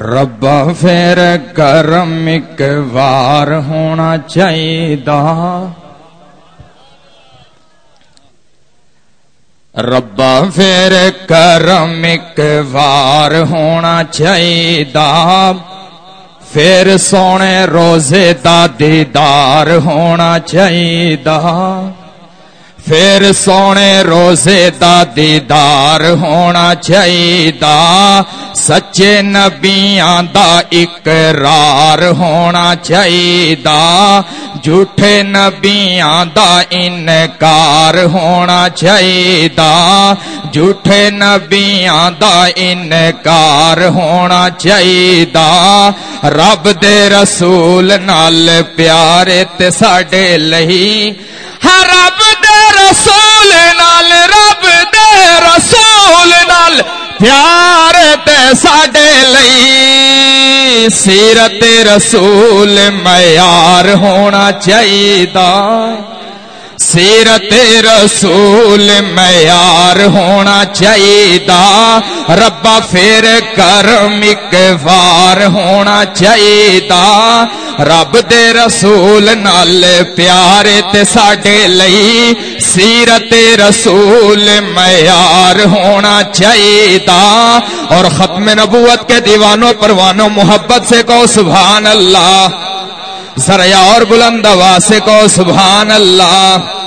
ربا پھر کرم ایک وار ہونا چاہیے ربا پھر کرم ایک وار ہونا چاہیے پھر سونے روزے دا دیدار ہونا چاہیے پھر سونے روزے دا دیدار ہونا چاہیے سچے نبیاں دا اقرار ہونا چاہیے جھوٹے نبیاں دا انکار ہونا چاہیے جھوٹے نبیاں دا انکار ہونا چاہیے رب دے رسول نال پیارے تے ساڈے لئی ہر نال پیار تے ساڈے لئی سیرت رسول معیار ہونا چاہیے سیرت رسول معیار ہونا چاہیے ربا پھر کرم وار ہونا چاہیے رب دے رسول نال پیارے تے ساڈے لئی سیرت رسول معیار ہونا چاہیے اور ختم نبوت کے دیوانوں پروانوں محبت سے کو سبحان اللہ۔ سریا اور بلند سے کو سبحان اللہ۔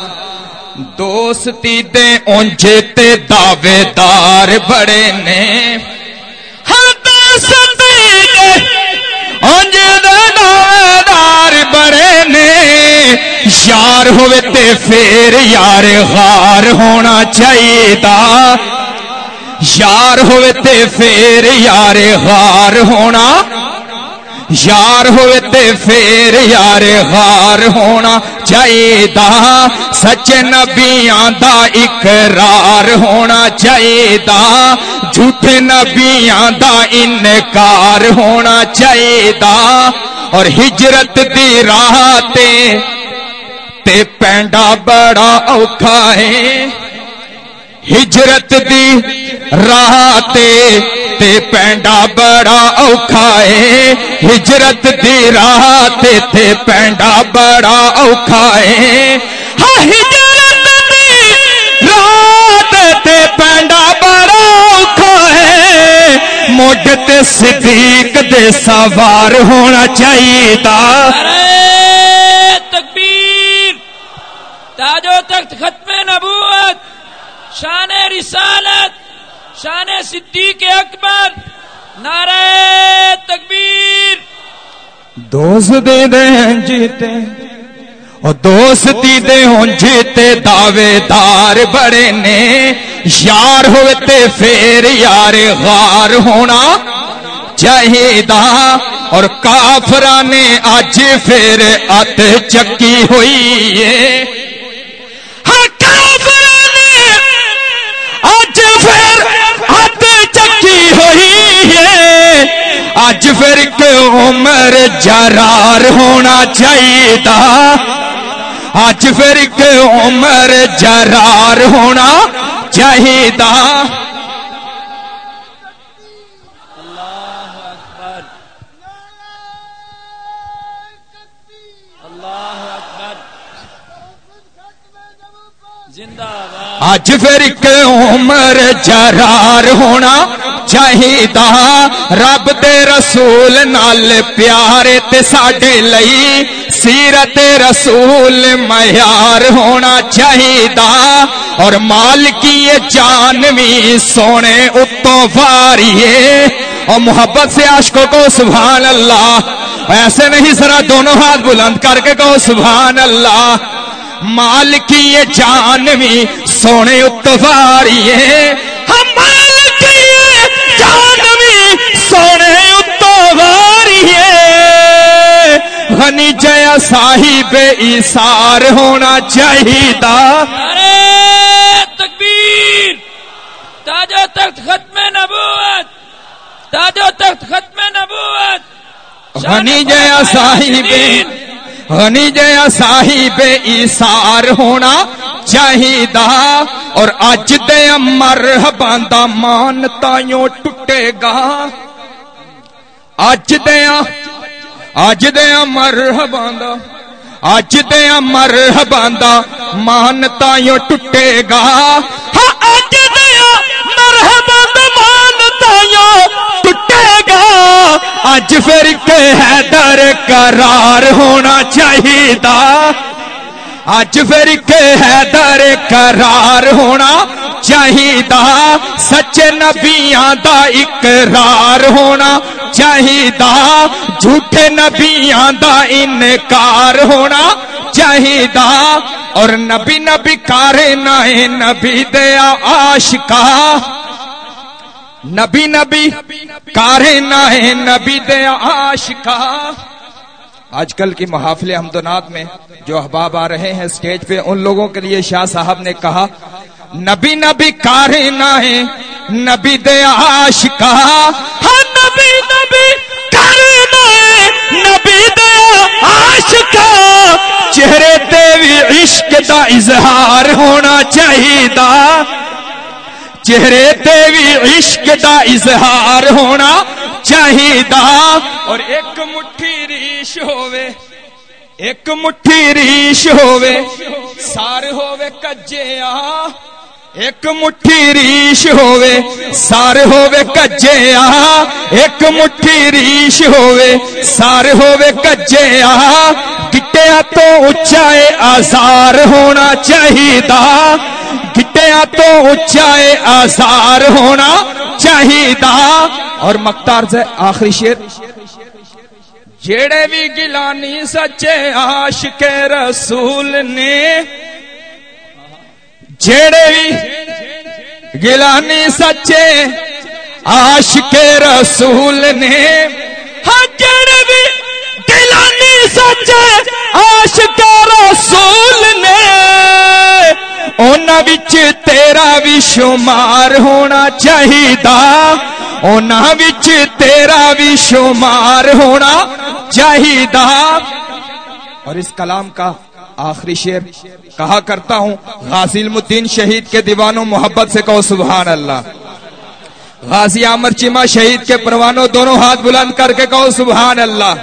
دوستی دے اونجے تے دعوے دار بڑے نے ہر دوستی دے اونجے دے دعوے دار بڑے نے یار ہوئے تے پھر یار غار ہونا چاہیے یار ہوئے تے پھر یار غار ہونا یار ہوئے تے پھر یار غار ہونا چاہیے سچ نبیاں دا اقرار ہونا چاہیے جھوٹے نبیاں دا انکار ہونا چاہیے اور ہجرت دی راہ تے تے پینڈا بڑا اوکھا ہے۔ ہجرت دی راہ تے تے پینڈا بڑا اوکھا ہے۔ ہجرت دی راہ تے تے پینڈا بڑا اوکھا ہے۔ ہاں ہجرت دی راہ تے پینڈا بڑا اوکھا ہے۔ موڈ تے صدیق دے سوار ہونا چاہیے تا تکبیر تاجو تخت ختم نبوت شان رسالت شان صدیق اکبر، نعرہ تکبیر۔ دوست دے دے جیتے، اور دوستی دے ہوں جیتے، دعوے دار بڑے نے۔ یار ہوتے پھر یار غار ہونا چاہیے اور کافرانے آج پھر ات چکی ہوئی ہے۔ اج پھر عمر جرار ہونا چاہیے اج پھر عمر جرار ہونا چاہیے اج پھر عمر جرار ہونا چاہیے رب دے رسول نال پیارے تے ساڈے لئی سیرت رسول معیار ہونا چاہیے اور مال کی جانوی سونے اتو فاریے اور محبت سے عشقوں کو سبحان اللہ ایسے نہیں سرا دونوں ہاتھ بلند کر کے کہو سبحان اللہ مال کی یہ جانوی سونے اتواریے جیا صاحب ایسار ہونا چاہیے ارے تکبیر تاجو تخت ختم نبوت تاجو تخت ختم نبوت غنی جیا صاحب غنی جیا صاحب ایسار ہونا چاہیے اور اج دے امر باندھا مان تائیوں ٹوٹے گا اج دیا اج دیا مرحباں دا اج دیا مرحباں دا مان تائیوں ٹوٹے گا ہاں اج دیا مرحباں دا مان تائیوں ٹوٹے گا اج پھر کہ حیدر قرار ہونا چاہیے اج پھر کہ حیدر قرار ہونا چاہیے سچے نبیاں دا اقرار ہونا چاہیے جھوٹے نبیاں دا انکار ہونا چاہیے اور نبی نبی کارے نہ نبی دیا آشکا نبی نبی کارے نہ نبی دیا آشکا آج کل کی محافل حمدنات میں جو احباب آ رہے ہیں اسٹیج پہ، ان لوگوں کے لیے شاہ صاحب نے کہا، نبی نبی کارے نہ نبی دیا آشکا ہاں نبی نبی کارے نہ نبی دیا آشکا چہرے تے بھی عشق دا اظہار ہونا چاہیے چہرے تے بھی عشق دا اظہار ہونا چاہیے اور ایک مٹھی ریش ہووے، ایک مٹھی ریش ہووے، سار ہووے کجے آ ایک مٹھی ریش ہووے سار ہووے کجے آ ایک مٹھی ریش ہووے سار ہووے کجے آ گٹیا تو اچائے آزار ہونا چاہیے گٹیا تو اچائے آزار ہونا چاہیے اور مختار سے آخری شیر جیڑے بھی گلانی سچے عاشق رسول نے جیڑے بھی گلانی سچے عاشق رسول نے۔ ہاں جیڑے بھی گلانی سچے عاشق رسول نے۔ وچ تیرا بھی شمار ہونا چاہیے وچ تیرا بھی شمار ہونا چاہیے اور اس کلام کا آخری شیر کہا کرتا ہوں، غازی المدین شہید کے دیوانوں محبت سے کہو سبحان اللہ۔ غازی عامر چیما شہید کے پروانوں دونوں ہاتھ بلند کر کے کہو سبحان اللہ۔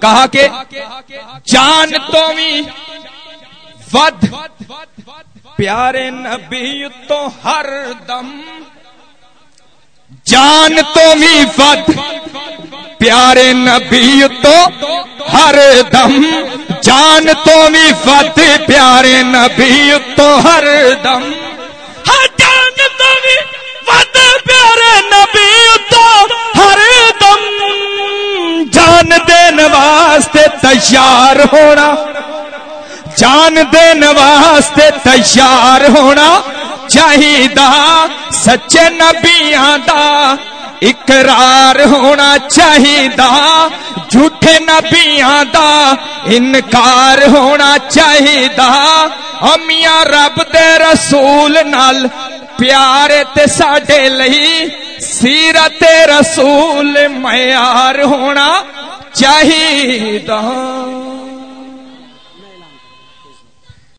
کہا کہ جان تو ود پیارے نبی تو ہر دم۔ جان تو ود پیارے نبی تو ہر دم۔ جان تو بھی ود پیارے نبی تو ہر دم۔ جان تو بھی ود پیارے نبی تو ہر دم۔ جان دین واسطے تیار ہونا۔ جان دین واسطے تیار ہونا چاہیے سچے نبیاں دا اقرار ہونا چاہیے جھوٹے نبیاں دا انکار ہونا چاہیے امیاں رب دے رسول نال پیارے تے ساڈے لئی سیرت رسول معیار ہونا چاہیے